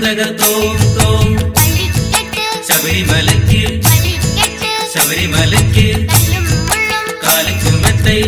சந்தக தோம் தோம் சபரிமலைக்கு சபரிமலைக்கு காலை சுமத்தை